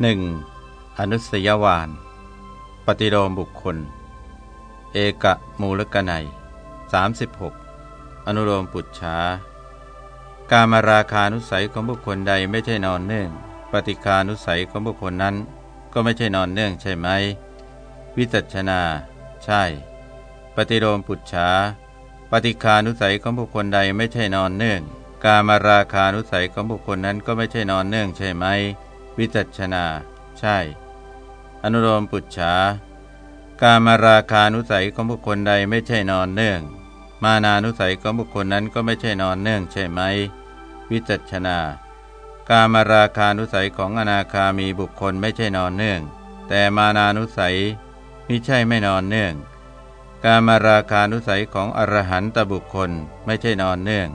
1. อนุสยวาน ปฏิโลมบุคคล เอกะมูลกนัย36 อนุโลมปุจฉาการมาราคานุสัยของบุคคลใดไม่ใช่นอนเนื่อง ปฏิคานุสัยของบุคคลนั้น ก็ไม่ใช่นอนเนื่องใช่ไหม วิจัชนา ใช่ ปฏิโลมปุจฉาปฏิคานุสัยของบุคคลใดไม่ใช่นอนเนื่อง การมาราคานุสัยของบุคคลนั้นก็ไม่ใช่นอนเนื่องใช่ไหม วิจัชนา ใช่ อนุโลมปุจฉาการมาราคานุสัยของบุคคลใดไม่ใช่นอนเนื่อง มานานุสัยของบุคคลนั้นก็ไม่ใช่นอนเนื่องใช่ไหม วิจัชนา การมาราคานุสัยของอนาคามีบุคคลไม่ใช่นอนเนื่อง แต่มานานุสัยมิใช่ไม่นอนเนื่อง การมาราคานุสัยของอรหันตบุคคลไม่ใช่นอนเนื่อง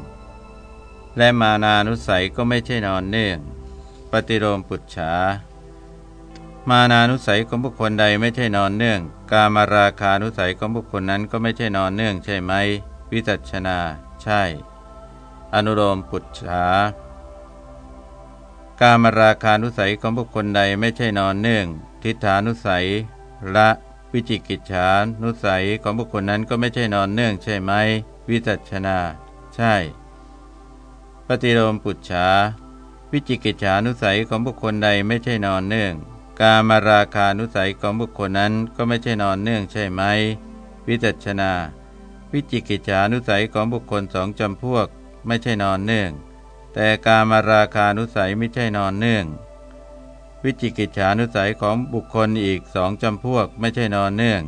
และมานานุสัยก็ไม่ใช่นอนเนื่อง ปฏิโลมปุจฉา มานานุสัยของบุคคลใดไม่ใช่นอนเนื่อง กามาราคานุสัยของบุคคลนั้นก็ไม่ใช่นอนเนื่องใช่ไหม วิจัชนา ใช่ อนุโลมปุจฉากามราคานุสัยของบุคคลใดไม่ใช่นอนเนื่อง ทิฏฐานุสัยละวิจิกิจฉานุสัยของบุคคลนั้นก็ไม่ใช่นอนเนื่องใช่ไหม วิจัชนา ใช่ ปฏิโลมปุจฉา วิจิกิจฉานุสัยของบุคคลใดไม่ใช่นอนเนื่อง กามาราคานุสัยของบุคคลนั้นก็ไม่ใช่นอนเนื่องใช่ไหม วิจัชนา วิจิกิจฉานุสัยของบุคคลสองจำพวก ไม่ใช่นอนเนื่อง แต่กามาราคานุสัยไม่ใช่นอนเนื่อง วิจิกิจฉานุสัยของบุคคลอีกสองจำพวกไม่ใช่นอนเนื่อง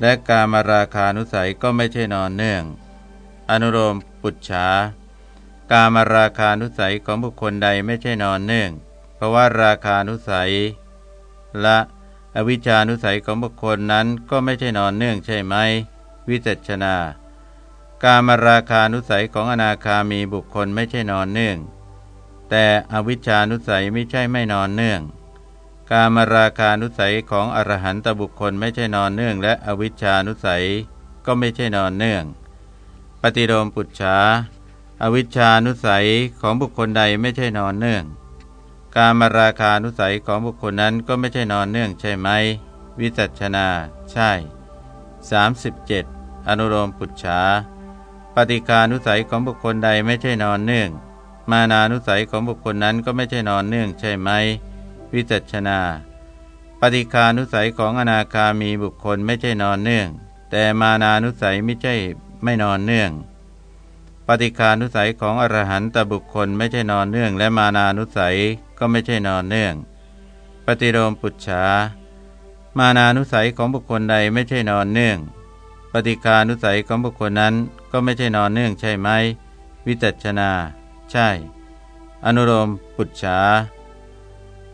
และกามาราคานุสัยก็ไม่ใช่นอนเนื่อง อนุโลมปุจฉา กามาราคานุสัยของบุคคลใดไม่ใช่นอนเนื่อง เพราะว่าราคานุสัย ละอวิชานุสัยของบุคคลนั้นก็ไม่ใช่นอนเนื่องใช่ไหม วิจัชนา การมาราคานุสัยของอนาคามีบุคคลไม่ใช่นอนเนื่อง แต่อวิชานุสัยไม่ใช่ไม่นอนเนื่อง การมาราคานุสัยของอรหันตบุคคลไม่ใช่นอนเนื่อง และอวิชานุสัยก็ไม่ใช่นอนเนื่อง ปฏิโลมปุจฉา อวิชานุสัยของบุคคลใดไม่ใช่นอนเนื่อง การมาราคานุสัยของบุคคลนั้นก็ไม่ใช่นอนเนื่องใช่ไหม วิจัชนา ใช่ 37. อนุโลมปุจฉาปฏิคานุสัยของบุคคลใดไม่ใช่นอนเนื่อง มานานุสัยของบุคคลนั้นก็ไม่ใช่นอนเนื่องใช่ไหม วิจัชนา ปฏิคานุสัยของอนาคามีบุคคลไม่ใช่นอนเนื่อง แต่มานานุสัยไม่ใช่ไม่นอนเนื่อง ฏิคานุสัยของอรหันตบุคคลไม่ใช่นอนเนื่อง และมานานุสัยก็ไม่ใช่นอนเนื่อง ปฏิโลมปุจฉามานานุสัยของบุคคลใดไม่ใช่นอนเนื่อง ปฏิคานุสัยของบุคคลนั้นก็ไม่ใช่นอนเนื่องใช่ไหม วิจัชนา ใช่ อนุโลมปุจฉา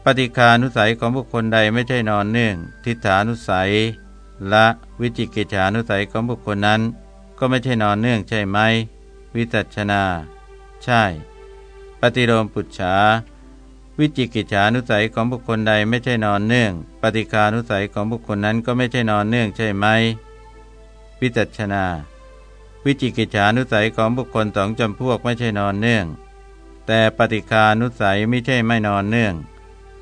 ปฏิคานุสัยของบุคคลใดไม่ใช่นอนเนื่อง ทิฏฐานุสัย และวิจิกิจฉานุสัยของบุคคลนั้น ก็ไม่ใช่นอนเนื่องใช่ไหม วิจัชนา ใช่ ปฏิโลมปุจฉา วิจิกิจฉานุสัยของบุคคลใดไม่ใช่นอนเนื่อง ปฏิคานุสัยของบุคคลนั้นก็ไม่ใช่นอนเนื่องใช่ไหม วิจัชนา วิจิกิจฉานุสัยของบุคคลสองจำพวกไม่ใช่นอนเนื่อง แต่ปฏิคานุสัยไม่ใช่ไม่นอนเนื่อง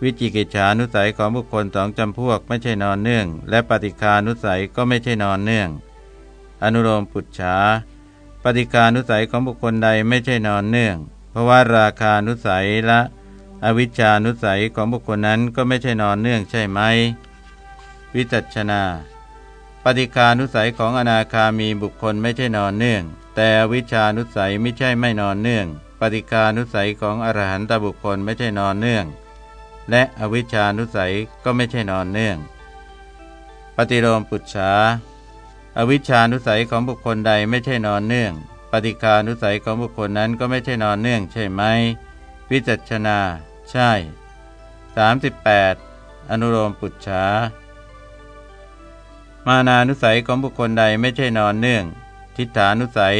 วิจิกิจฉานุสัยของบุคคลสองจำพวกไม่ใช่นอนเนื่อง และปฏิคานุสัยก็ไม่ใช่นอนเนื่อง อนุโลมปุจฉา ปฏิคานุสัยของบุคคลใดไม่ใช่นอนเนื่อง เพราะว่าราคานุสัยและอวิชานุสัยของบุคคลนั้นก็ไม่ใช่นอนเนื่องใช่ไหม วิจัชนา ปฏิคานุสัยของอนาคามีบุคคลไม่ใช่นอนเนื่อง แต่อวิชานุสัยไม่ใช่ไม่นอนเนื่อง ปฏิคานุสัยของอรหันตบุคคลไม่ใช่นอนเนื่อง และอวิชานุสัยก็ไม่ใช่นอนเนื่อง ปฏิโลมปุจฉา อวิชานุสัยของบุคคลใดไม่ใช่นอนเนื่อง ปฏิคานุสัยของบุคคลนั้นก็ไม่ใช่นอนเนื่องใช่ไหมวิจัชนา ใช่ 38. อนุโลมปุจฉามานานุสัยของบุคคลใดไม่ใช่นอนเนื่อง ทิฏฐานุสัย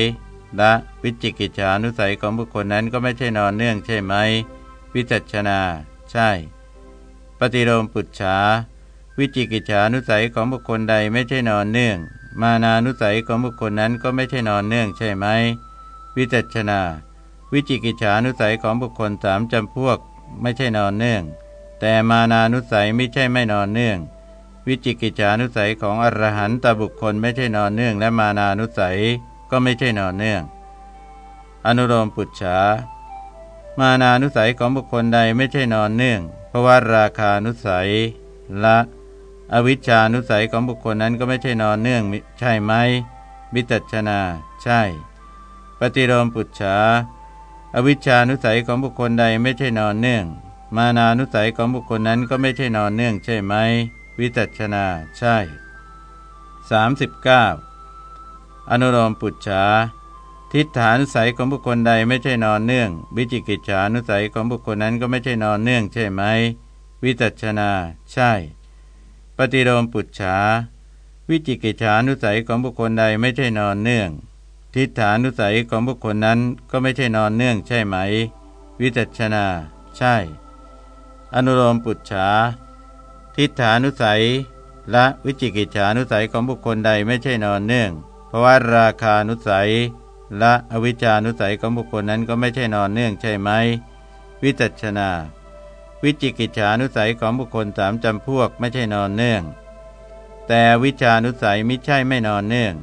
และวิจิกิจฉานุสัยของบุคคลนั้นก็ไม่ใช่นอนเนื่องใช่ไหม วิจัชนา ใช่ ปฏิโลมปุจฉาวิจิกิจฉานุสัยของบุคคลใดไม่ใช่นอนเนื่อง มานานุสัยของบุคคลนั้นก็ไม่ใช่นอนเนื่องใช่ไหม วิจัชนา วิจิกิจฉานุสัยของบุคคลสามจำพวก ไม่ใช่นอนเนื่อง แต่มานานุสัยไม่ใช่ไม่นอนเนื่อง วิจิกิจานุสัยของอรหันตบุคคลไม่ใช่นอนเนื่อง และมานานุสัยก็ไม่ใช่นอนเนื่อง อนุโลมปุจฉามานานุสัยของบุคคลใดไม่ใช่นอนเนื่อง เพราะว่าราคานุสัย ละ อวิชชานุสัยของบุคคลนั้นก็ไม่ใช่นอนเนื่องใช่ไหมวิตัชนา ใช่ ปฏิโลมปุจฉาอวิชชานุสัยของบุคคลใดไม่ใช่นอนเนื่อง มานานุสัยของบุคคลนั้นก็ไม่ใช่นอนเนื่องใช่ไหมวิตัชนา ใช่ 39 อนุโลมปุจฉาทิฏฐานุสัยของบุคคลใดไม่ใช่นอนเนื่อง วิจิกิจฉานุสัยของบุคคลนั้นก็ไม่ใช่นอนเนื่องใช่ไหมวิตัชนา ใช่ ปฏิโลมปุจฉาวิจิกิจฉานุสัยของบุคคลใดไม่ใช่นอนเนื่อง ทิฏฐานุสัยของบุคคลนั้นก็ไม่ใช่นอนเนื่องใช่ไหม วิจัชนา ใช่ อนุโลมปุจฉาทิฏฐานุสัย และวิจิกิจฉานุสัยของบุคคลใดไม่ใช่นอนเนื่อง เพราะว่าราคานุสัย และอวิชานุสัยของบุคคลนั้นก็ไม่ใช่นอนเนื่องใช่ไหม วิจัชนา วิจิกิจฉานุสัยของบุคคลสามจำพวกไม่ใช่นอนเนื่อง แต่วิชานุสัยมิใช่ไม่นอนเนื่อง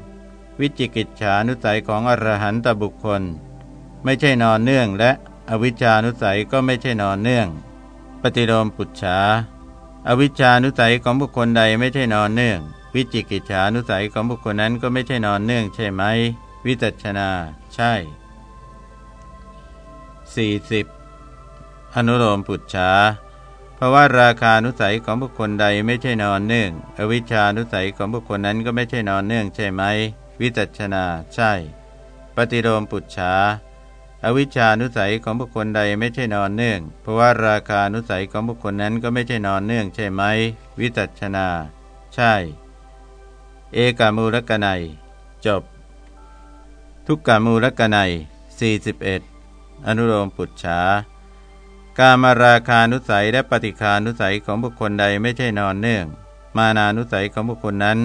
วิจิกิจฉานุสัยของอรหันตบุคคล ไม่ใช่นอนเนื่อง และอวิชานุสัยก็ไม่ใช่นอนเนื่อง ปฏิโลมปุจฉาอวิชานุสัยของบุคคลใดไม่ใช่นอนเนื่อง วิจิกิจฉานุสัยของบุคคลนั้นก็ไม่ใช่นอนเนื่องใช่ไหม วิจัชนา ใช่ 40 อนุโลมปุจฉาเพราะว่าราคานุสัยของบุคคลใดไม่ใช่นอนเนื่อง อวิชานุสัยของบุคคลนั้นก็ไม่ใช่นอนเนื่องใช่ไหม วิจัชนาใช่ ปฏิโลมปุจฉาอวิชานุสัยของบุคคลใดไม่ใช่นอนเนื่อง เพราะว่าราคานุสัยของบุคคลนั้นก็ไม่ใช่นอนเนื่องใช่ไหม วิจัชนา ใช่ เอกามูลกนัย จบ ทุกกามูลกนัย41 อนุโลมปุจฉา กามาราคานุสัยและปฏิคานุสัยของบุคคลใดไม่ใช่นอนเนื่อง มานานุสัยของบุคคลนั้น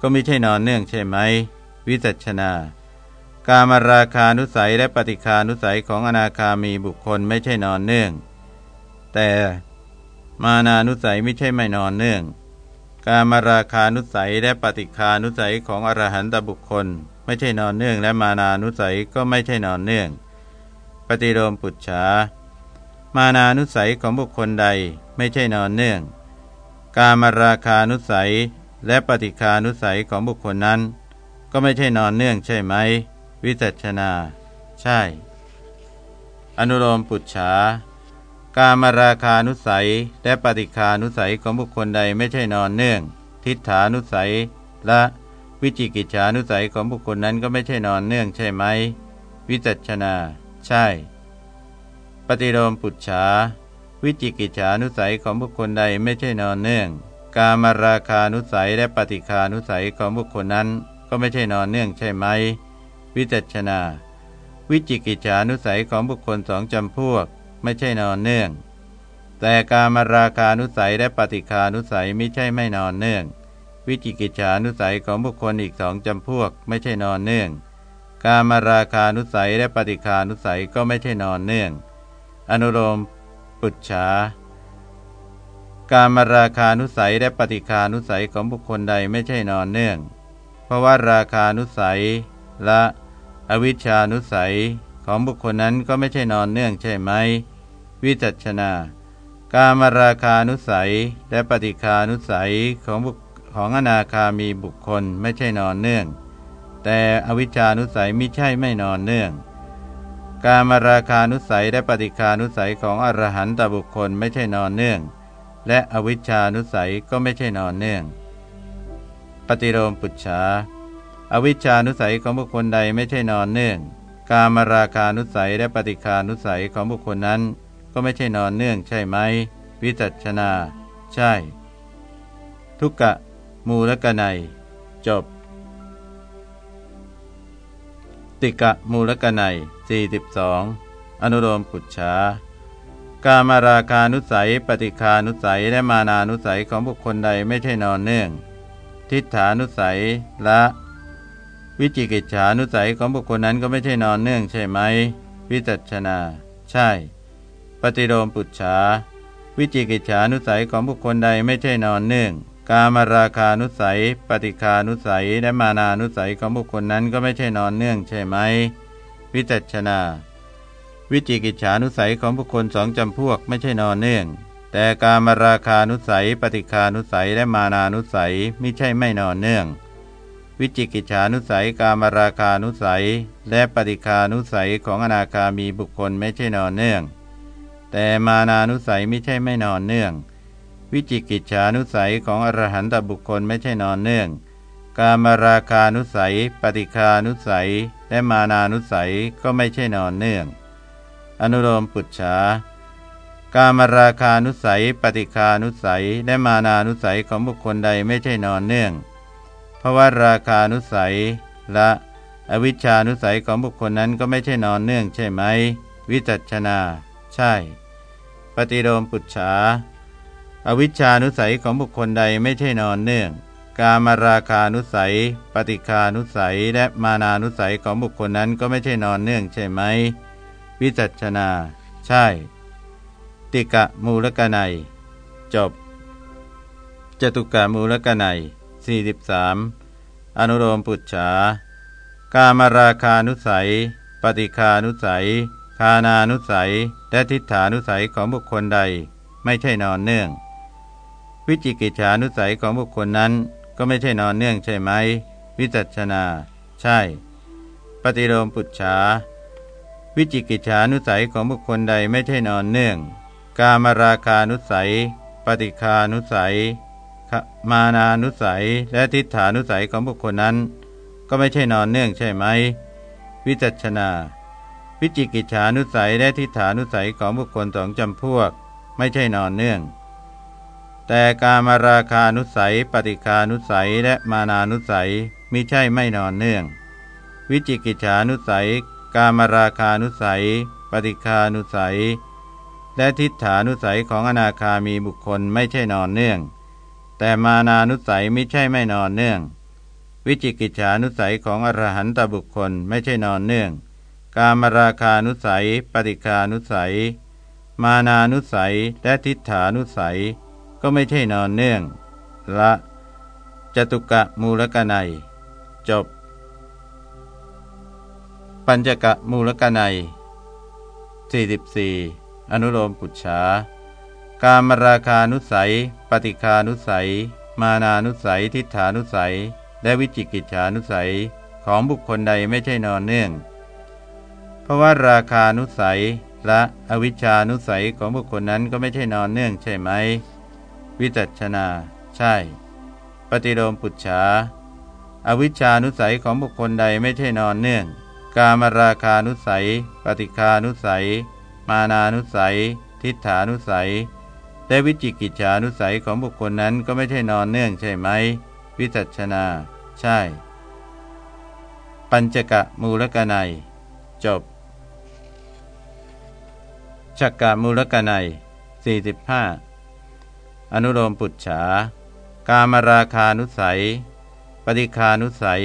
ก็ไม่ใช่นอนเนื่องใช่ไหม วิจัชนา กามาราคานุสัยและปฏิคานุสัยของอนาคามีบุคคลไม่ใช่นอนเนื่อง แต่มานานุสัยไม่ใช่ไม่นอนเนื่อง กามาราคานุสัยและปฏิคานุสัยของอรหันตบุคคล ไม่ใช่นอนเนื่อง และมานานุสัยก็ไม่ใช่นอนเนื่อง ปฏิโลมปุจฉา มานานุสัยของบุคคลใดไม่ใช่นอนเนื่อง กามราคานุสัยและปฏิคานุสัยของบุคคลนั้น ก็ไม่ใช่นอนเนื่องใช่ไหม วิจัชนา ใช่ อนุโลมปุจฉากามราคานุสัยและปฏิคานุสัยของบุคคลใดไม่ใช่นอนเนื่อง ทิฏฐานุสัย และวิจิกิจฉานุสัยของบุคคลนั้นก็ไม่ใช่นอนเนื่องใช่ไหม วิจัชนา ใช่ ฏิโลมปุจฉาวิจิกิจฉานุสัยของบุคคลใดไม่ใช่นอนเนื่อง กามราคานุสัยและปฏิคานุสัยของบุคคลนั้น ก็ไม่ใช่นอนเนื่องใช่ไหม วิจัชนา วิจิกิจฉานุสัยของบุคคลสองจำพวก ไม่ใช่นอนเนื่อง แต่กามราคานุสัยและปฏิคานุสัยไม่ใช่ไม่นอนเนื่อง วิจิกิจฉานุสัยของบุคคลอีกสองจำพวก ไม่ใช่นอนเนื่อง กามราคานุสัยและปฏิคานุสัยก็ไม่ใช่นอนเนื่อง อนุโลม ปุจฉาการมาราคานุสัยและปฏิคานุสัยของบุคคลใดไม่ใช่นอนเนื่อง เพราะว่าราคานุสัยและอวิชานุสัยของบุคคลนั้นก็ไม่ใช่นอนเนื่องใช่ไหม วิจัชนา การมาราคานุสัยและปฏิคานุสัยของบุของอนาคามีบุคคลไม่ใช่นอนเนื่อง แต่อวิชานุสัยไม่ใช่ไม่นอนเนื่อง การมาราคานุสัยและปฏิคานุสัยของอรหันตบุคคลไม่ใช่นอนเนื่อง และอวิชานุสัยก็ไม่ใช่นอนเนื่อง ปฏิโลมปุจฉาอวิชานุสัยของบุคคลใดไม่ใช่นอนเนื่อง การมาราคานุสัยและปฏิคานุสัยของบุคคลนั้น ก็ไม่ใช่นอนเนื่องใช่ไหม วิจัชนา ใช่ ทุกกะ มูลกนัย จบ ติกะมูลกนัย 42 อนุโลมปุจฉากามาราคานุสัย ปฏิคานุสัยและมานานุสัยของบุคคลใดไม่ใช่นอนเนื่อง ทิฏฐานุสัยละวิจิกิจฉานุสัยของบุคคลนั้นก็ไม่ใช่นอนเนื่องใช่ไหม วิจัชนา ใช่ ปฏิโลมปุจฉาวิจิกิจฉานุสัยของบุคคลใดไม่ใช่นอนเนื่อง กามราคานุสัย ปฏิคานุสัยและมานานุสัยของบุคคลนั้นก็ไม่ใช่นอนเนื่องใช่ไหม วิจัชนา วิจิกิจฉานุสัยของบุคคลสองจำพวกไม่ใช่นอนเนื่อง แต่การมราคานุสัย ปฏิคานุสัยและมานานุสัยไม่ใช่ไม่นอนเนื่อง วิจิกิจฉานุสัยการมราคานุสัย และปฏิคานุสัยของอนาคามีบุคคลไม่ใช่นอนเนื่อง แต่มานานุสัยไม่ใช่ไม่นอนเนื่อง วิจิกิจฉานุสัยของอรหันตบุคคลไม่ใช่นอนเนื่อง กามราคานุสัย ปฏิคานุสัย และมานานุสัยก็ไม่ใช่นอนเนื่อง อนุโลมปุจฉากามราคานุสัย ปฏิคานุสัย และมานานุสัยของบุคคลใดไม่ใช่นอนเนื่องเพราะว่าราคานุสัยและอวิชานุสัยของบุคคลนั้นก็ไม่ใช่นอนเนื่องใช่ไหม วิจัชนา ใช่ ปฏิโลมปุจฉาอวิชานุสัยของบุคคลใดไม่ใช่นอนเนื่อง กามราคานุสัย ปฏิคานุสัย และมานานุสัยของบุคคลนั้นก็ไม่ใช่นอนเนื่องใช่ไหม วิจัชนา ใช่ ติกะมูลกนัย จบ จตุกะมูลกนัย43 อนุโลมปุจฉา กามราคานุสัย ปฏิคานุสัย คานานุสัย และทิฏฐานุสัยของบุคคลใด ไม่ใช่นอนเนื่อง วิจิกิจฉานุสัยของบุคคลนั้น ก็ไม่ใช่นอนเนื่องใช่ไหม วิจัชนา ใช่ ปฏิโลมปุจฉา วิจิกิจฉานุสัยของบุคคลใดไม่ใช่นอนเนื่อง กามราคานุสัย ปฏิคานุสัย มานานุสัย และทิฏฐานุสัยของบุคคลนั้น ก็ไม่ใช่นอนเนื่องใช่ไหม วิจัชนา วิจิกิจฉานุสัยและทิฏฐานุสัยของบุคคลสองจำพวก ไม่ใช่นอนเนื่อง แต่การมาราคานุสัย ปฏิคานุสัยและมานานุสัยมิใช่ไม่นอนเนื่อง วิจิกิจฉานุสัย การมาราคานุสัย ปฏิคานุสัย และทิฏฐานุสัยของอนาคามีบุคคลไม่ใช่นอนเนื่อง แต่มานานุสัยไม่ใช่ไม่นอนเนื่อง วิจิกิจฉานุสัยของอรหันตบุคคลไม่ใช่นอนเนื่อง กามราคานุสัย ปฏิคานุสัย มานานุสัย และทิฏฐานุสัย ก็ไม่ใช่นอนเนื่อง ละจตุกะมูลกนัย จบ ปัญจกะมูลกนัย44 อนุโลมปุจฉากามราคานุสัย ปฏิคานุสัย มานานุสัย ทิฏฐานุสัย และวิจิกิจฉานุสัย ของบุคคลใดไม่ใช่นอนเนื่อง เพราะว่าราคานุสัย และอวิชานุสัยของบุคคลนั้นก็ไม่ใช่นอนเนื่องใช่ไหม วิจัชนา ใช่ ปฏิโลมปุจฉาอวิชานุสัยของบุคคลใดไม่ใช่นอนเนื่อง กามราคานุสัย ปฏิคานุสัย มานานุสัย ทิฏฐานุสัย และวิจิกิจฉานุสัยของบุคคลนั้นก็ไม่ใช่นอนเนื่องใช่ไหม วิจัชนา ใช่ ปัญจกะมูลกนัย จบชักกามูลกนัย45 อนุโลมปุจฉากามราคานุสัย ปฏิคานุสัย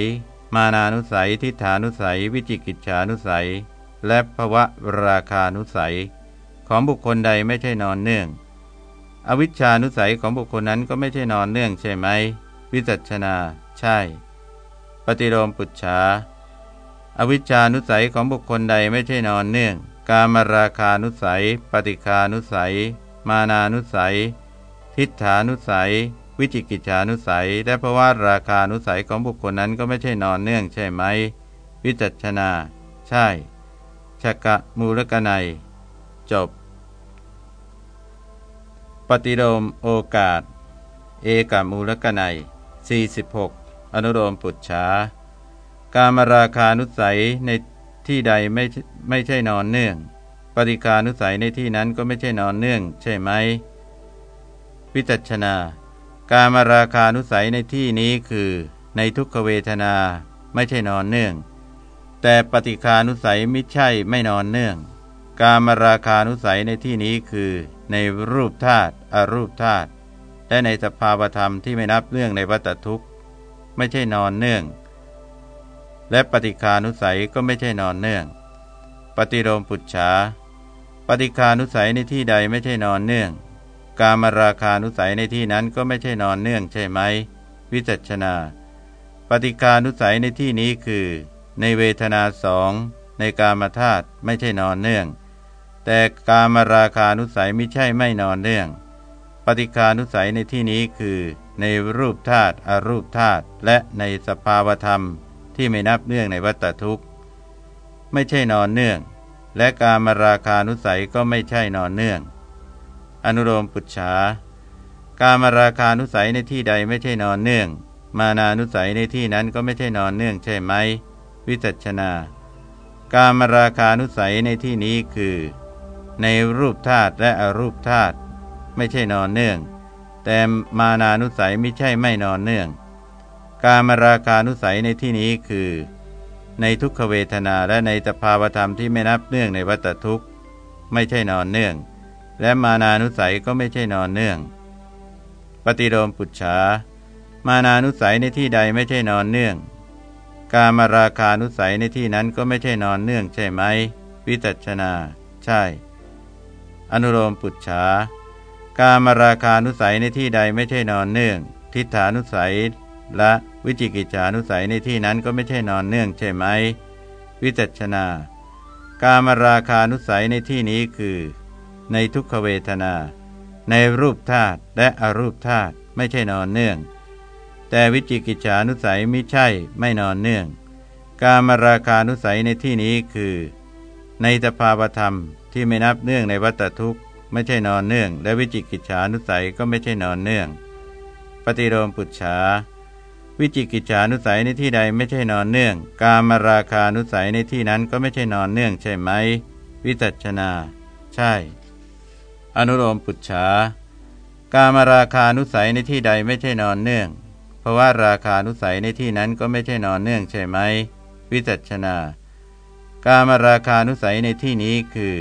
มานานุสัย ทิฏฐานุสัย วิจิกิจฉานุสัย และภวะราคานุสัย ของบุคคลใดไม่ใช่นอนเนื่อง อวิชชานุสัยของบุคคลนั้นก็ไม่ใช่นอนเนื่องใช่ไหม วิจัชนา ใช่ ปฏิโลมปุจฉาอวิชชานุสัยของบุคคลใดไม่ใช่นอนเนื่อง กามราคานุสัย ปฏิคานุสัย มานานุสัย ทิฏฐานุสัย วิจิกิจานุสัย และเพราะว่าราคานุสัยของบุคคลนั้นก็ไม่ใช่นอนเนื่องใช่ไหม วิจัชนา ใช่ชกะมูลกนัย จบ ปฏิโลมโอกาส เอกามูลกนัย46 อนุโลมปุจฉาการมราคานุสัยในที่ใดไม่ไม่ใช่นอนเนื่อง ปฏิคานุสัยในที่นั้นก็ไม่ใช่นอนเนื่อง ใช่ไหม วิจัชนา การมาราคานุสัยในที่นี้คือ ในทุกขเวทนาไม่ใช่นอนเนื่อง แต่ปฏิคานุสัยไม่ใช่ไม่นอนเนื่อง การมาราคานุสัยในที่นี้คือ ในรูปธาตุอรูปธาตุและในสภาวธรรมที่ไม่นับเรื่องในวัตทุกข์ไม่ใช่นอนเนื่อง และปฏิคานุสัยก็ไม่ใช่นอนเนื่อง ปฏิโลมปุจฉาปฏิคานุสัยในที่ใดไม่ใช่นอนเนื่อง การมราคานุสัยในที่นั้นก็ไม่ใช่นอนเนื่องใช่ไหม วิจัชนา ปฏิคานุสัยในที่นี้คือ ในเวทนาสองในกามธาตุไม่ใช่นอนเนื่อง แต่กามราคานุสัยไม่ใช่ไม่นอนเนื่อง ปฏิคานุสัยในที่นี้คือ ในรูปธาตุอรูปธาตุและในสภาวธรรมที่ไม่นับเนื่องในวัตทุกข์ ไม่ใช่นอนเนื่อง และการมราคานุสัยก็ไม่ใช่นอนเนื่อง อนุโลมปุจฉาการมาราคานุสัยในที่ใดไม่ใช่นอนเนื่อง มานานุสัยในที่นั้นก็ไม่ใช่นอนเนื่องใช่ไหม วิจัชนา การมาราคานุสัยในที่นี้คือ ในรูปธาตุและอรูปธาตุไม่ใช่นอนเนื่อง แต่มานานุสัยไม่ใช่ไม่นอนเนื่อง การมาราคานุสัยในที่นี้คือ ในทุกขเวทนาและในตภาวธรรมที่ไม่นับเนื่องในวัตทุกข์ ไม่ใช่นอนเนื่อง และมานานุสัยก็ไม่ใช่นอนเนื่อง ปฏิโลมปุจฉา มานานุสัยในที่ใดไม่ใช่นอนเนื่อง การมราคานุสัยในที่นั้นก็ไม่ใช่นอนเนื่องใช่ไหม วิตัชนา ใช่ อนุโลมปุจฉาการมราคานุสัยในที่ใดไม่ใช่นอนเนื่อง ทิฏฐานุสัย และวิจิกิจฉานุสัยในที่นั้นก็ไม่ใช่นอนเนื่องใช่ไหม วิจัชนา การมราคานุสัยในที่นี้คือ ในทุกขเวทนา ในรูปธาตุและอรูปธาตุไม่ใช่นอนเนื่อง แต่วิจิกิจฉานุสัยไม่ใช่ไม่นอนเนื่อง การมราคานุสัยในที่นี้คือ ในตภาวธรรมที่ไม่นับเนื่องในวัตทุกข์ ไม่ใช่นอนเนื่อง และวิจิกิจฉานุสัยก็ไม่ใช่นอนเนื่อง ปฏิโลมปุจฉาวิจิกิจฉานุสัยในที่ใดไม่ใช่นอนเนื่อง กามราคานุสัยในที่นั้นก็ไม่ใช่นอนเนื่องใช่ไหม วิจัชนา ใช่ อนุโลมปุจฉากามราคานุสัยในที่ใดไม่ใช่นอนเนื่อง เพราะว่าราคานุสัยในที่นั้นก็ไม่ใช่นอนเนื่องใช่ไหม วิจัชนา กามราคานุสัยในที่นี้คือ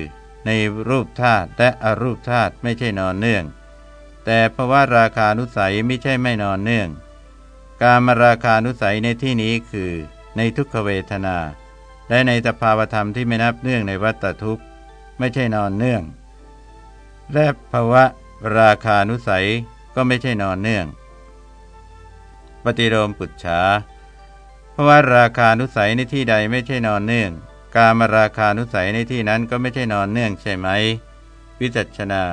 ในรูปธาตุและอรูปธาตุไม่ใช่นอนเนื่อง แต่เพราะว่าราคานุสัยไม่ใช่ไม่นอนเนื่อง การมราคานุสัยในที่นี้คือ ในทุกขเวทนา และในสภาวธรรมที่ไม่นับเนื่องในวัตทุกข์ ไม่ใช่นอนเนื่อง และภาวะราคานุสัยก็ไม่ใช่นอนเนื่อง ปฏิโลมปุจฉาเพราะว่าราคานุสัยในที่ใดไม่ใช่นอนเนื่อง การมราคานุสัยในที่นั้นก็ไม่ใช่นอนเนื่องใช่ไหม วิจัชนา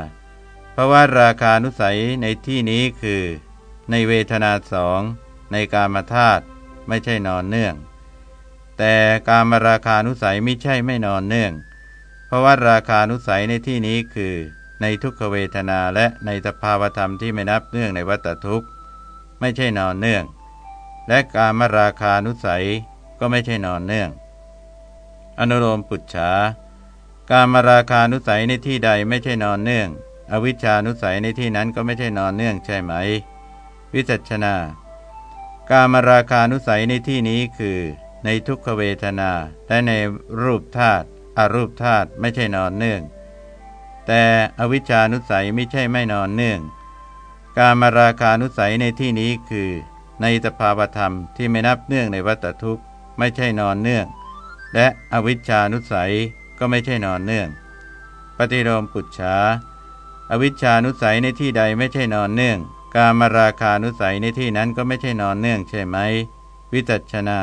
เพราะว่าราคานุสัยในที่นี้คือ ในเวทนาสองในกามธาตุไม่ใช่นอนเนื่อง แต่การมราคานุสัยไม่ใช่ไม่นอนเนื่องเพราะว่าราคานุสัยในที่นี้คือ ในทุกขเวทนาและในสภาวธรรมที่ไม่นับเนื่องในวัตทุกข์ ไม่ใช่นอนเนื่อง และการมราคานุสัยก็ไม่ใช่นอนเนื่อง อนุโลมปุจฉาการมราคานุสัยในที่ใดไม่ใช่นอนเนื่อง อวิชานุสัยในที่นั้นก็ไม่ใช่นอนเนื่องใช่ไหม วิจัชนากามราคานุสัยในที่นี้คือ ในทุกขเวทนาและในรูปธาตุอรูปธาตุไม่ใช่นอนเนื่อง แต่อวิชานุสัยไม่ใช่ไม่นอนเนื่อง การมาราคานุสัยในที่นี้คือ ในสภาวธรรมที่ไม่นับเนื่องในวัตทุกข์ไม่ใช่นอนเนื่อง และอวิชานุสัยก็ไม่ใช่นอนเนื่อง ปฏิโลมปุจฉาอวิชานุสัยในที่ใดไม่ใช่นอนเนื่อง การมาราคานุสัยในที่นั้นก็ไม่ใช่นอนเนื่องใช่ไหม วิจัชนา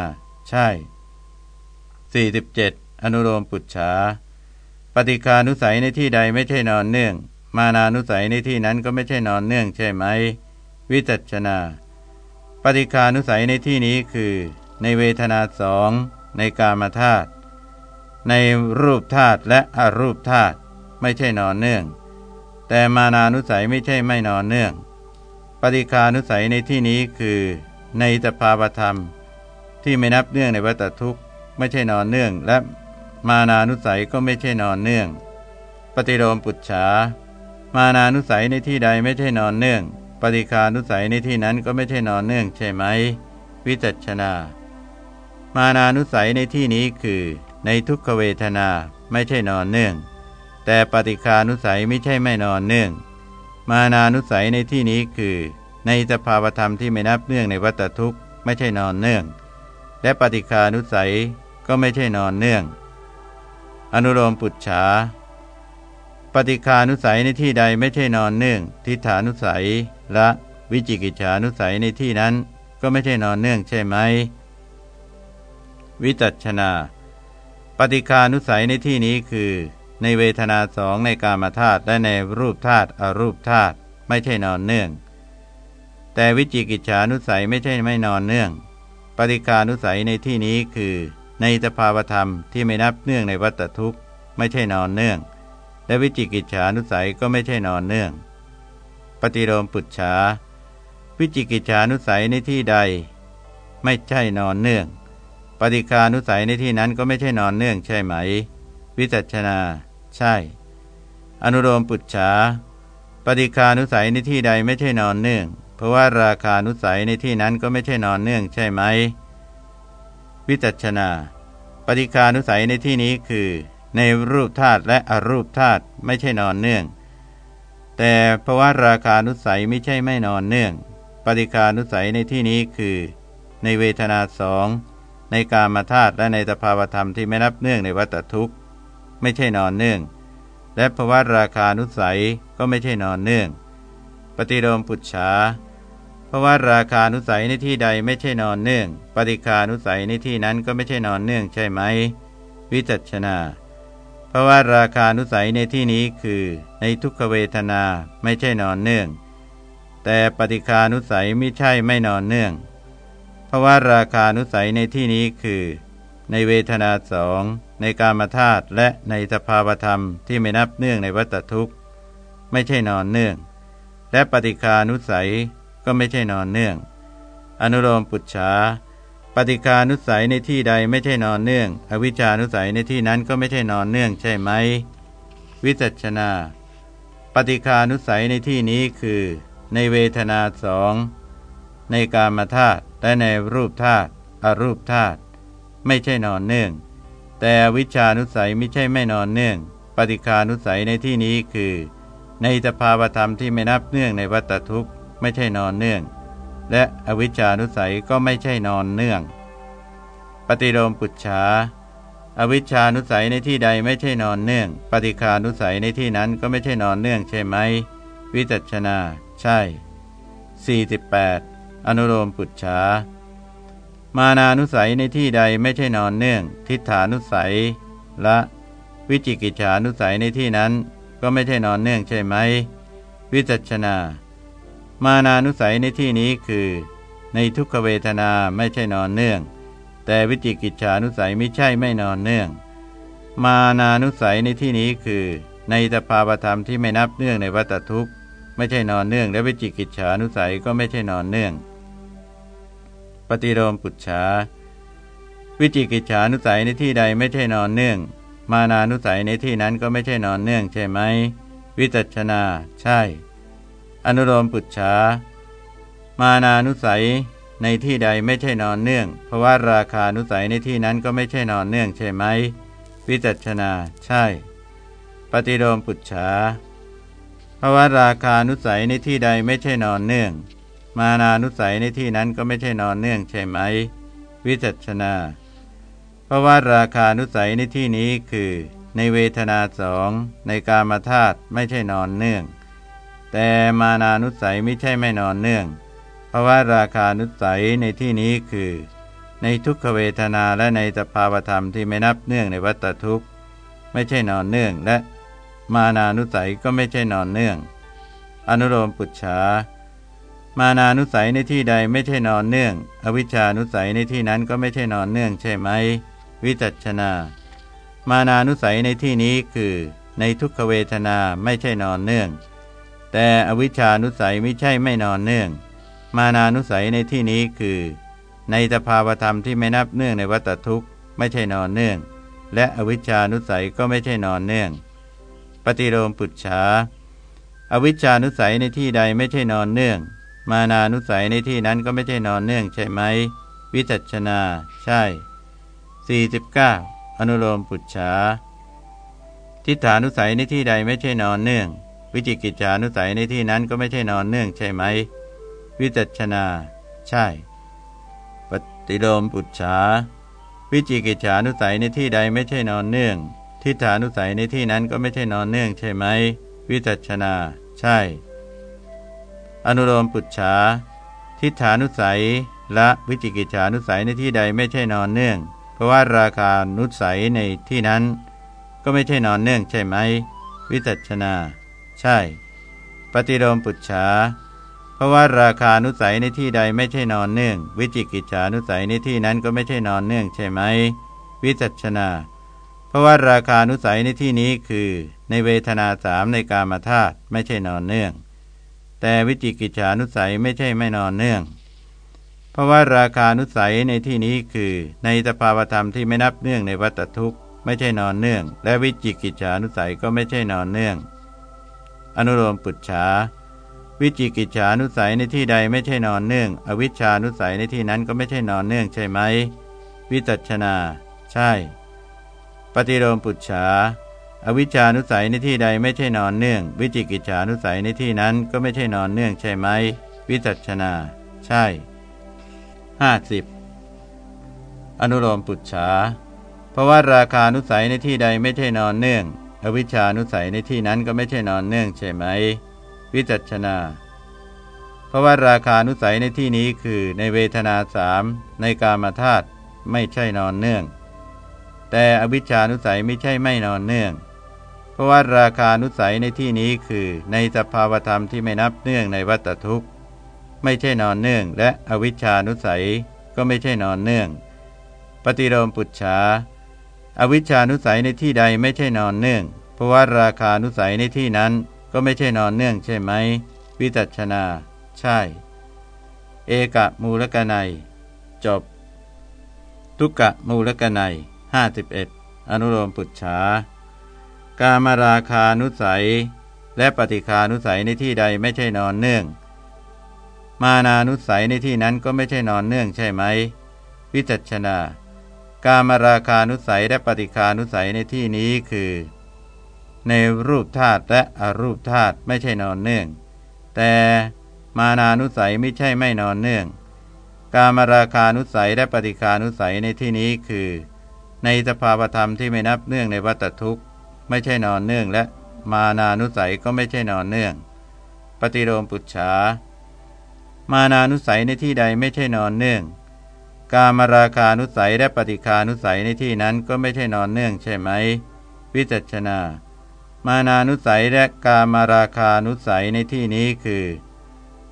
ใช่ 47. อนุโลมปุจฉา ฏิคานุสัยในที่ใดไม่ใช่นอนเนื่อง มานานุสัยในที่นั้นก็ไม่ใช่นอนเนื่องใช่ไหม วิจัชนา ปฏิคานุสัยในที่นี้คือ ในเวทนาสองในกามธาตุในรูปธาตุและอรูปธาตุไม่ใช่นอนเนื่อง แต่มานานุสัยไม่ใช่ไม่นอนเนื่อง ปฏิคานุสัยในที่นี้คือ ในสภาวธรรม ที่ไม่นับเนื่องในวัตทุกข์ ไม่ใช่นอนเนื่องและ มานานุสัยก็ไม่ใช่นอนเนื่อง ปฏิโลมปุจฉา มานานุสัยในที่ใดไม่ใช่นอนเนื่อง ปฏิคานุสัยในที่นั้นก็ไม่ใช่นอนเนื่องใช่ไหม วิจัชนา มานานุสัยในที่นี้คือ ในทุกขเวทนาไม่ใช่นอนเนื่อง แต่ปฏิคานุสัยไม่ใช่ไม่นอนเนื่อง มานานุสัยในที่นี้คือ ในสภาวธรรมที่ไม่นับเนื่องในวัตทุกข์ไม่ใช่นอนเนื่อง และปฏิคานุสัยก็ไม่ใช่นอนเนื่อง อนุโลมปุจฉาปฏิคานุสัยในที่ใดไม่ใช่นอนเนื่อง ทิฏฐานุสัยและวิจิกิจฉานุสัยในที่นั้น ก็ไม่ใช่นอนเนื่องใช่ไหม วิจัชนา ปฏิคานุสัยในที่นี้คือ ในเวทนาสองในกามธาตุและในรูปธาตุอรูปธาตุไม่ใช่นอนเนื่อง แต่วิจิกิจฉานุสัยไม่ใช่ไม่นอนเนื่อง ปฏิคานุสัยในที่นี้คือ ในสภาวธรรมที่ไม่นับเนื่องในวัตทุกข์ไม่ใช่นอนเนื่อง และวิจิกิจฉานุสัยก็ไม่ใช่นอนเนื่อง ปฏิโลมปุจฉาวิจิกิจฉานุสัยในที่ใด ไม่ใช่นอนเนื่อง ปฏิคานุสัยในที่นั้นก็ไม่ใช่นอนเนื่องใช่ไหม วิจัชนา ใช่ อนุโลมปุจฉาปฏิคานุสัยในที่ใดไม่ใช่นอนเนื่อง เพราะว่าราคานุสัยในที่นั้นก็ไม่ใช่นอนเนื่องใช่ไหม วิจัชนา ปฏิคานุสัยในที่นี้คือ ในรูปธาตุและอรูปธาตุไม่ใช่นอนเนื่อง แต่เพราว่าราคานุสัยไม่ใช่ไม่นอนเนื่อง ปฏิคานุสัยในที่นี้คือ ในเวทนาสองในกามธาตุและในสภาวธรรมที่ไม่นับเนื่องในวัตทุกข์ ไม่ใช่นอนเนื่อง และภาวะราคานุสัยก็ไม่ใช่นอนเนื่อง ปฏิโลมปุจฉา เพราะว่าราคานุสัยในที่ใดไม่ใช่นอนเนื่อง ปฏิคานุสัยในที่นั้นก็ไม่ใช่นอนเนื่องใช่ไหม วิจัชนา เพราะว่าราคานุสัยในที่นี้คือ ในทุกขเวทนาไม่ใช่นอนเนื่อง แต่ปฏิคานุสัยไม่ใช่ไม่นอนเนื่อง เพราะว่าราคานุสัยในที่นี้คือ ในเวทนาสองในกามธาตุและในสภาวธรรมที่ไม่นับเนื่องในวัตทุกข์ ไม่ใช่นอนเนื่อง และปฏิคานุสัย ก็ไม่ใช่นอนเนื่อง อนุโลมปุจฉาปฏิคานุสัยในที่ใดไม่ใช่นอนเนื่อง อวิชานุสัยในที่นั้นก็ไม่ใช่นอนเนื่องใช่ไหม วิจัชนา ปฏิคานุสัยในที่นี้คือ ในเวทนาสองในกามธาตุและในรูปธาตุอรูปธาตุไม่ใช่นอนเนื่อง แต่วิชานุสัยไม่ใช่ไม่นอนเนื่อง ปฏิคานุสัยในที่นี้คือ ในสภาวธรรมที่ไม่นับเนื่องในวัตทุกข์ ไม่ใช่นอนเนื่อง และอวิชานุสัยก็ไม่ใช่นอนเนื่อง ปฏิโลมปุจฉาอวิชานุสัยในที่ใดไม่ใช่นอนเนื่อง ปฏิคานุสัยในที่นั้นก็ไม่ใช่นอนเนื่องใช่ไหม วิจัชนา ใช่ 48 อนุโลมปุจฉามานานุสัยในที่ใดไม่ใช่นอนเนื่อง ทิฏฐานุสัยและวิจิกิจฉานุสัยในที่นั้นก็ไม่ใช่นอนเนื่องใช่ไหม วิจัชนา มานานุสัยในที่นี้คือ ในทุกขเวทนาไม่ใช่นอนเนื่อง แต่วิจิกิจฉานุสัยไม่ใช่ไม่นอนเนื่อง มานานุสัยในที่นี้คือ ในตภาวธรรมที่ไม่นับเนื่องในวัตทุกข์ ไม่ใช่นอนเนื่อง และวิจิกิจฉานุสัยก็ไม่ใช่นอนเนื่อง ปฏิโลมปุจฉาวิจิกิจฉานุสัยในที่ใดไม่ใช่นอนเนื่อง มานานุสัยในที่นั้นก็ไม่ใช่นอนเนื่องใช่ไหม วิจัชนา ใช่ อนุโลมปุจฉามานานุสัยในที่ใดไม่ใช่นอนเนื่อง เพราะว่าราคานุสัยในที่นั้นก็ไม่ใช่นอนเนื่องใช่ไหมวิจัชนา ใช่ ปฏิโลมปุจฉาภาะวะราคานุสัยในที่ใดไม่ใช่นอนเนื่อง มานานุสัยในที่นั้นก็ไม่ใช่นอนเนื่องใช่ไหม วิจัชนา เพราะว่าราคานุสัยในที่นี้คือ ในเวทนาสองในกามธาตุไม่ใช่นอนเนื่อง แต่มานานุสัยไม่ใช่ไม่นอนเนื่อง เพราะว่าราคานุสัยในที่นี้คือ ในทุกขเวทนาและในสภาวธรรมที่ไม่นับเนื่องในวัตทุกข์ ไม่ใช่นอนเนื่องและ มานานุสัยก็ไม่ใช่นอนเนื่อง อนุโลมปุจฉามานานุสัยในที่ใดไม่ใช่นอนเนื่อง อวิชานุสัยในที่นั้นก็ไม่ใช่นอนเนื่องใช่ไหม วิจัชนา มานานุสัยในที่นี้คือ ในทุกขเวทนาไม่ใช่นอนเนื่อง แต่อวิชานุสัยไม่ใช่ไม่นอนเนื่อง มานานุสัยในที่นี้คือ ในสภาวธรรมที่ไม่นับเนื่องในวัตทุกข์ไม่ใช่นอนเนื่อง และอวิชานุสัยก็ไม่ใช่นอนเนื่อง ปฏิโลมปุจฉาอวิชานุสัยในที่ใดไม่ใช่นอนเนื่อง มานานุสัยในที่นั้นก็ไม่ใช่นอนเนื่องใช่ไหม วิจัชนา ใช่ 49 อนุโลมปุจฉาทิฏฐานุสัยในที่ใดไม่ใช่นอนเนื่อง วิจิกิจานุสัยในที่นั้นก็ไม่ใช่นอนเนื่องใช่ไหม วิจัชนา ใช่ ปฏิโลมปุจฉา วิจิกิจานุสัยในที่ใดไม่ใช่นอนเนื่อง ทิฏฐานุสัยในที่นั้นก็ไม่ใช่นอนเนื่องใช่ไหม วิจัชนา ใช่ อนุโลมปุจฉา ทิฏฐานุสัยและวิจิกิจฉานุสัยในที่ใดไม่ใช่นอนเนื่อง เพราะว่าราคานุสัยในที่นั้น ก็ไม่ใช่นอนเนื่องใช่ไหม วิจัชนา ใช่ ปฏิโลมปุจฉาเพราะว่าราคานุสัยในที่ใดไม่ใช่นอนเนื่อง วิจิกิจฉานุสัยในที่นั้นก็ไม่ใช่นอนเนื่องใช่ไหม วิจัชนา เพราะว่าราคานุสัยในที่นี้คือ ในเวทนาสามในกามธาตุไม่ใช่นอนเนื่อง แต่วิจิกิจฉานุสัยไม่ใช่ไม่นอนเนื่อง เพราะว่าราคานุสัยในที่นี้คือ ในสภาวธรรมที่ไม่นับเนื่องในวัตทุกข์ไม่ใช่นอนเนื่อง และวิจิกิจฉานุสัยก็ไม่ใช่นอนเนื่อง อนุโลมปุจฉาวิจิกิจฉานุสัยในที่ใดไม่ใช่นอนเนื่อง อวิชชานุสัยในที่นั้นก็ไม่ใช่นอนเนื่องใช่ไหม วิจัชนา ใช่ ปฏิโลมปุจฉาอวิชานุสัยในที่ใดไม่ใช่นอนเนื่อง วิจิกิจฉานุสัยในที่นั้นก็ไม่ใช่นอนเนื่องใช่ไหม วิจัชนา ใช่ห้าสิบอนุโลมปุจฉาเพราะว่าราคานุสัยในที่ใดไม่ใช่นอนเนื่อง อวิชานุสัยในที่นั้นก็ไม่ใช่นอนเนื่องใช่ไหม วิจัชนา เพราะว่าราคานุสัยในที่นี้คือในเวทนาสามในกามธาตุไม่ใช่นอนเนื่อง แต่อวิชานุสัยไม่ใช่ไม่นอนเนื่อง เพราะว่าราคานุสัยในที่นี้คือในสภาวธรรมที่ไม่นับเนื่องในวัตทุกข์ ไม่ใช่นอนเนื่อง และอวิชานุสัยก็ไม่ใช่นอนเนื่อง ปฏิโลมปุจฉา อวิชานุสัยในที่ใดไม่ใช่นอนเนื่อง เพราะว่าราคานุสัยในที่นั้นก็ไม่ใช่นอนเนื่องใช่ไหม วิจัชนา ใช่ เอกะมูลกนัย จบ ทุกกะมูลกนัย51 อนุโลมปุจฉากามราคานุสัย และปฏิคานุสัยในที่ใดไม่ใช่นอนเนื่อง มานานุสัยในที่นั้นก็ไม่ใช่นอนเนื่องใช่ไหม วิจัชนา กามราคานุสัยและปฏิคานุสัยในที่นี้คือ ในรูปธาตุและอรูปธาตุไม่ใช่นอนเนื่อง แต่มานานุสัยไม่ใช่ไม่นอนเนื่อง กามราคานุสัยและปฏิคานุสัยในที่นี้คือ ในสภาวธรรมที่ไม่นับเนื่องในวัตทุกข์ ไม่ใช่นอนเนื่อง และมานานุสัยก็ไม่ใช่นอนเนื่อง ปฏิโลมปุจฉามานานุสัยในที่ใดไม่ใช่นอนเนื่อง กามราคานุสัยและปฏิคานุสัยในที่นั้นก็ไม่ใช่นอนเนื่องใช่ไหม วิจัชนา มานานุสัยและกามาราคานุสัยในที่นี้คือ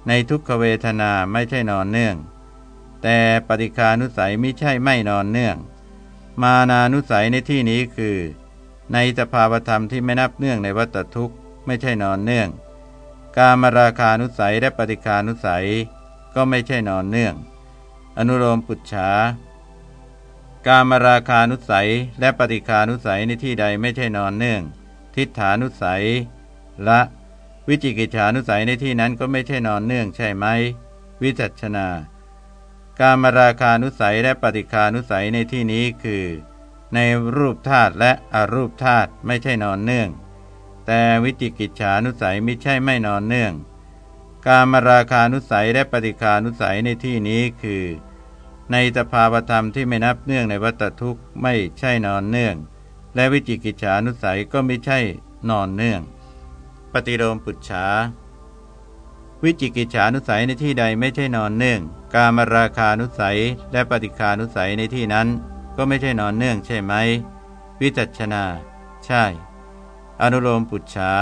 ในทุกขเวทนาไม่ใช่นอนเนื่อง แต่ปฏิคานุสัยไม่ใช่ไม่นอนเนื่อง มานานุสัยในที่นี้คือ ในสภาวธรรมที่ไม่นับเนื่องในวัตทุกข์ไม่ใช่นอนเนื่อง กามราคานุสัยและปฏิคานุสัยก็ไม่ใช่นอนเนื่อง อนุโลมปุจฉากามราคานุสัยและปฏิคานุสัยในที่ใดไม่ใช่นอนเนื่อง ทิฏฐานุสัยและวิจิกิจฉานุสัยในที่นั้นก็ไม่ใช่นอนเนื่องใช่ไหม วิจัชนา การมราคานุสัยและปฏิคานุสัยในที่นี้คือ ในรูปธาตุและอรูปธาตุไม่ใช่นอนเนื่อง แต่วิจิกิจฉานุสัยไม่ใช่ไม่นอนเนื่อง การมราคานุสัยและปฏิคานุสัยในที่นี้คือ ในสภาวธรรมที่ไม่นับเนื่องในวัตทุกข์ไม่ใช่นอนเนื่อง และวิจิกิจฉานุสัยก็ไม่ใช่นอนเนื่อง ปฏิโลมปุจฉาวิจิกิจฉานุสัยในที่ใดไม่ใช่นอนเนื่อง กามราคานุสัยและปฏิคานุสัยในที่นั้นก็ไม่ใช่นอนเนื่องใช่ไหม วิจัชนา ใช่ อนุโลมปุจฉา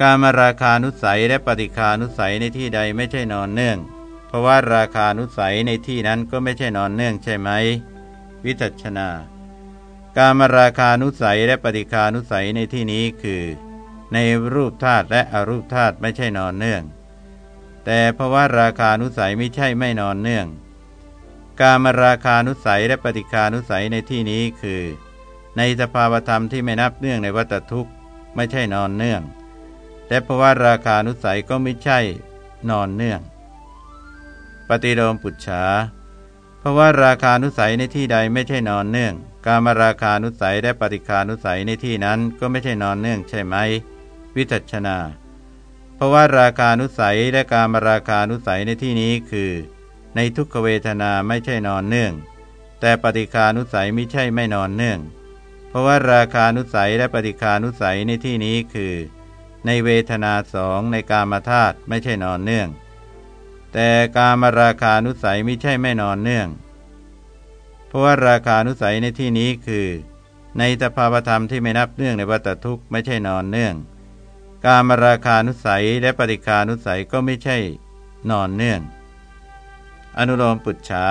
กามราคานุสัยและปฏิคานุสัยในที่ใดไม่ใช่นอนเนื่อง เพราะว่าราคานุสัยในที่นั้นก็ไม่ใช่นอนเนื่องใช่ไหม วิจัชนา การมราคานุสัยและปฏิคานุสัยในที่นี้คือ ในรูปธาตุและอรูปธาตุไม่ใช่นอนเนื่อง แต่เพราะว่าราคานุสัยไม่ใช่ไม่นอนเนื่อง การมราคานุสัยและปฏิคานุสัยในที่นี้คือ ในสภาวธรรมที่ไม่นับเนื่องในวัตทุกข์ไม่ใช่นอนเนื่องและเพราะว่าราคานุสัยก็ไม่ใช่นอนเนื่อง ปฏิโลมปุจฉาเพราะว่าราคานุสัยในที่ใดไม่ใช่นอนเนื่อง การมาราคานุสัยและปฏิคานุสัยในที่นั้นก็ไม่ใช่นอนเนื่องใช่ไหม วิจัชนา เพราะว่าราคานุสัยและการมาราคานุสัยในที่นี้คือ ในทุกขเวทนาไม่ใช่นอนเนื่อง แต่ปฏิคานุสัยไม่ใช่ไม่นอนเนื่อง เพราะว่าราคานุสัยและปฏิคานุสัยในที่นี้คือ ในเวทนาสองในกามาธาตุไม่ใช่นอนเนื่อง แต่กามราคานุสัยไม่ใช่ไม่นอนเนื่อง เพราะว่าราคานุสัยในที่นี้คือ ในตภาวธรรมที่ไม่นับเนื่องในวัตทุกข์ไม่ใช่นอนเนื่อง กามราคานุสัยและปฏิคานุสัยก็ไม่ใช่นอนเนื่อง อนุโลมปุจฉา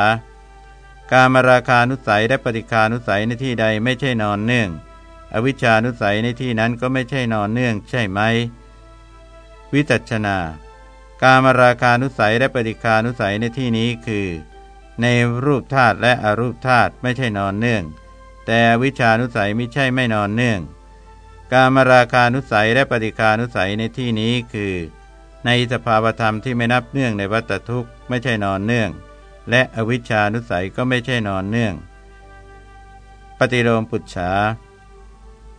การมราคานุสัยและปฏิคานุสัยในที่ใดไม่ใช่นอนเนื่อง อวิชานุสัยในที่นั้นก็ไม่ใช่นอนเนื่อง ใช่ไหม วิจัชนา การมราคานุสัยและปฏิคานุสัยในที่นี้คือ ในรูปธาตุและอรูปธาตุไม่ใช่นอนเนื่อง แต่วิชานุสัยไม่ใช่ไม่นอนเนื่อง การมราคานุสัยและปฏิคานุสัยในที่นี้คือ ในสภาวธรรมที่ไม่นับเนื่องในวัตทุกข์ไม่ใช่นอนเนื่อง และอวิชานุสัยก็ไม่ใช่นอนเนื่อง ปฏิโลมปุจฉา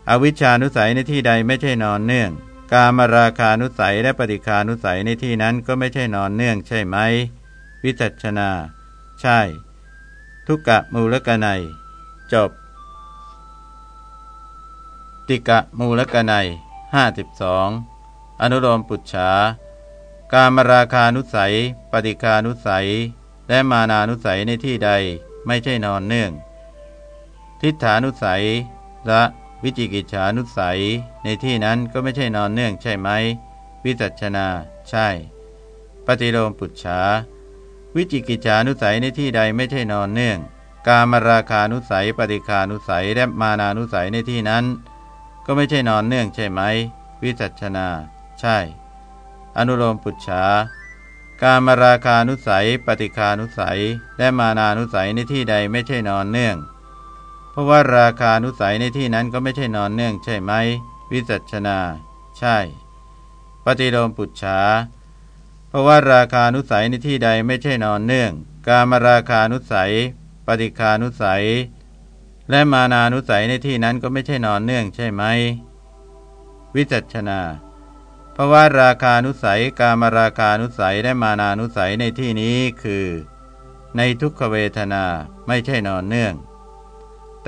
อาวิชานุสัยในที่ใดไม่ใช่นอนเนื่อง กามราคานุสัยและปฏิคานุสัยในที่นั้นก็ไม่ใช่นอนเนื่องใช่ไหม วิจัชนา ใช่ ทุกกะมูลกนัย จบ ติกะมูลกนัยห้าสิบสองอนุโลมปุจฉาการมราคานุสัย ปฏิคานุสัย และมานานุสัยในที่ใดไม่ใช่นอนเนื่อง ทิฏฐานุสัย ละ วิจิกิจฉานุสัย ในที่นั้นก็ไม่ใช่นอนเนื่องใช่ไหม วิจัชนา ใช่ ปฏิโลมปุจฉา วิจิกิจฉานุสัยในที่ใดไม่ใช่นอนเนื่อง กามราคานุสัย ปฏิคานุสัย และมานานุสัยในที่นั้น ก็ไม่ใช่นอนเนื่องใช่ไหม วิจัชนา ใช่ อนุโลมปุจฉาการมาราคานุสัย ปฏิคานุสัย และมานานุสัยในที่ใดไม่ใช่นอนเนื่อง ราะว่าราคานุสัยในที่นั้นก็ไม่ใช่นอนเนื่องใช่ไหม วิจัชนา ใช่ ปฏิโลมปุจฉาเพราะว่าราคานุสัยในที่ใดไม่ใช่นอนเนื่อง การมาราคานุสัย ปฏิคานุสัย และมานานุสัยในที่นั้นก็ไม่ใช่นอนเนื่องใช่ไหม วิจัชนา เพราะว่าราคานุสัย กามราคานุสัยและมานานุสัยในที่นี้คือ ในทุกขเวทนาไม่ใช่นอนเนื่อง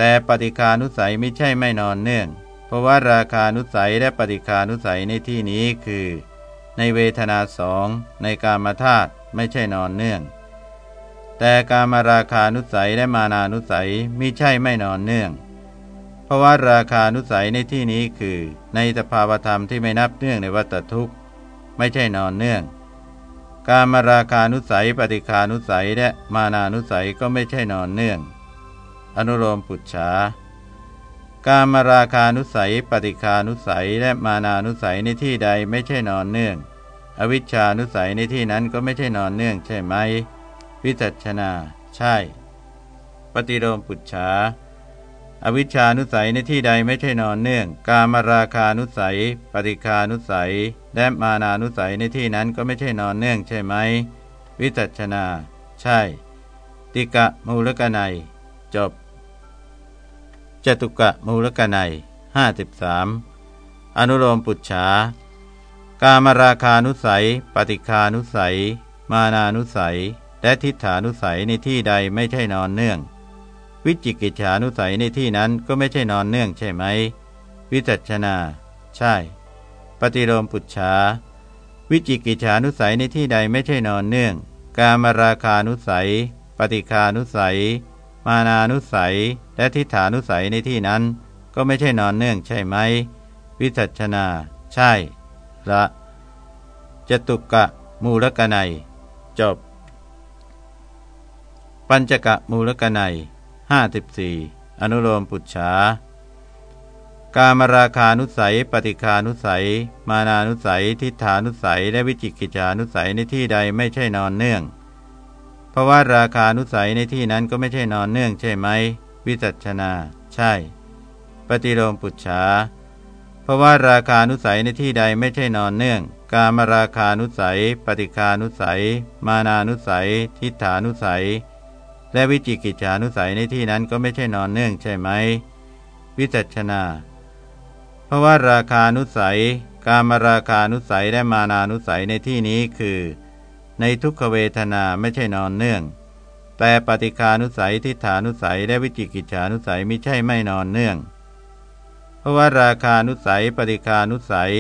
แต่ปฏิคานุสัยไม่ใช่ไม่นอนเนื่อง เพราะว่าราคานุสัยและปฏิคานุสัยในที่นี้คือ ในเวทนาสองในกามธาตุไม่ใช่นอนเนื่อง แต่กามราคานุสัยและมานานุสัยไม่ใช่ไม่นอนเนื่อง เพราะว่าราคานุสัยในที่นี้คือ ในสภาวธรรมที่ไม่นับเนื่องในวัตทุกข์ ไม่ใช่นอนเนื่อง การมาราคานุสัยปฏิคานุสัยและมานานุสัยก็ไม่ใช่นอนเนื่อง อนุโลมปุจฉาการมาราคานุสัย ปฏิคานุสัย และมานานุสัยในที่ใดไม่ใช่นอนเนื่อง อวิชชานุสัยในที่นั้นก็ไม่ใช่นอนเนื่องใช่ไหม วิจัชนา ใช่ ปฏิโลมปุจฉาอวิชานุสัยในที่ใดไม่ใช่นอนเนื่อง กามราคานุสัย ปฏิคานุสัย และมานานุสัยในที่นั้นก็ไม่ใช่นอนเนื่องใช่ไหม วิจัชนา ใช่ ติกะมูลกนัย จบ จตุกะมูลกนัยห้าสิบสามอนุโลมปุจฉากามราคานุสัย ปฏิคานุสัย มานานุสัย และทิฏฐานุสัยในที่ใดไม่ใช่นอนเนื่อง วิจิกิจฉานุสัยในที่นั้นก็ไม่ใช่นอนเนื่องใช่ไหม วิจัชนา ใช่ ปฏิโลมปุจฉาวิจิกิจฉานุสัยในที่ใดไม่ใช่นอนเนื่อง กามราคานุสัย ปฏิคานุสัย มานานุสัยและทิฏฐานุสัยในที่นั้น ก็ไม่ใช่นอนเนื่องใช่ไหม วิจัชนา ใช่ ละจตุกะมูลกนัย จบ ปัญจกะมูลกนัย54อนุโลมปุจฉากามราคานุสัย ปฏิคานุสัย มานานุสัย ทิฏฐานุสัย และวิจิกิจานุสัยในที่ใดไม่ใช่นอนเนื่อง เพราะว่าราคานุสัยในที่นั้นก็ไม่ใช่นอนเนื่องใช่ไหม วิจัชนา ใช่ ปฏิโลมปุจฉาเพราะว่าราคานุสัยในที่ใดไม่ใช่นอนเนื่อง กามราคานุสัย ปฏิคานุสัย มานานุสัย ทิฏฐานุสัย และวิจิกิจฉานุสัยในที่นั้นก็ไม่ใช่นอนเนื่องใช่ไหม วิจัชนา เพราะว่าราคานุสัย การมาราคานุสัยและมานานุสัยในที่นี้คือ ในทุกขเวทนาไม่ใช่นอนเนื่อง แต่ปฏิคานุสัยทิฏฐานุสัยและวิจิกิจฉานุสัยไม่ใช่ไม่นอนเนื่อง เพราะว่าราคานุสัยปฏิคานุสัย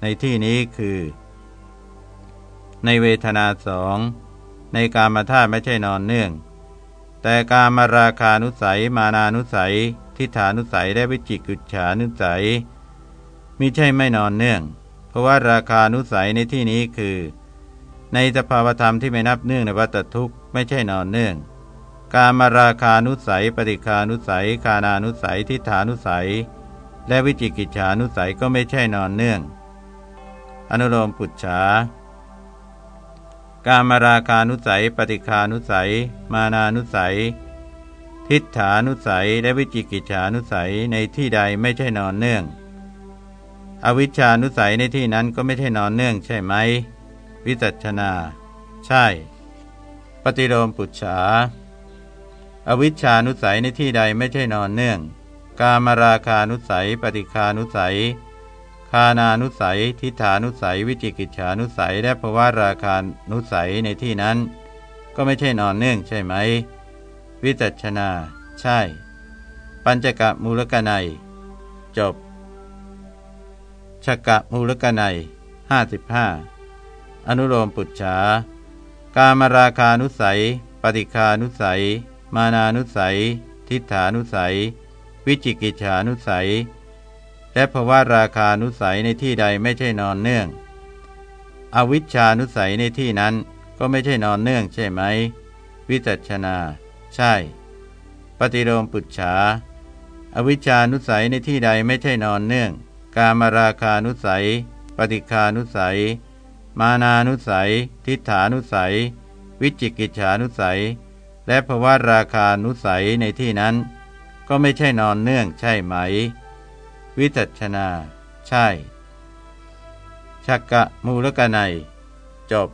ในที่นี้คือ ในเวทนาสองในกามธาตุไม่ใช่นอนเนื่อง แต่การมาราคานุสัย มานานุสัย ทิฏฐานุสัยและวิจิกิจฉานุสัยมิใช่ไม่นอนเนื่อง เพราะว่าราคานุสัยในที่นี้คือ ในสภาวธรรมที่ไม่นับเนื่องในวัตทุกข์ไม่ใช่นอนเนื่อง การมาราคานุสัย ปฏิคานุสัย คานานุสัย ทิฏฐานุสัย และวิจิกิจฉานุสัยก็ไม่ใช่นอนเนื่อง อนุโลมปุจฉาการมาราคานุสัย ปฏิคานุสัย มานานุสัย ทิฏฐานุสัย และวิจิกิจฉานุสัยในที่ใดไม่ใช่นอนเนื่อง อวิชชานุสัยในที่นั้นก็ไม่ใช่นอนเนื่องใช่ไหม วิจัชนา ใช่ ปฏิโลมปุจฉา อวิชชานุสัยในที่ใดไม่ใช่นอนเนื่อง กามราคานุสัย ปฏิคานุสัย คานานุสัย ทิฏฐานุสัย วิจิกิจฉานุสัย และภวาราคานุสัยในที่นั้น ก็ไม่ใช่นอนเนื่องใช่ไหม วิจัชนา ใช่ ปัญจกะมูลกนัย จบชกะมูลกนัยห้าสิบห้า อนุโลมปุจฉากามราคานุสัย ปฏิคานุสัย มานานุสัย ทิฏฐานุสัย วิจิกิจฉานุสัย และภวาราคานุสัยในที่ใดไม่ใช่นอนเนื่อง อวิชชานุสัยในที่นั้นก็ไม่ใช่นอนเนื่องใช่ไหม วิจัชนา ใช่ ปฏิโลมปุจฉา อวิชชานุสัยในที่ใดไม่ใช่นอนเนื่อง กามราคานุสัย ปฏิคานุสัย มานานุสัย ทิฏฐานุสัย วิจิกิจฉานุสัย และภวะราคานุสัยในที่นั้น ก็ไม่ใช่นอนเนื่องใช่ไหม วิจัชนา ใช่ ชักกะมูลกนัย จบ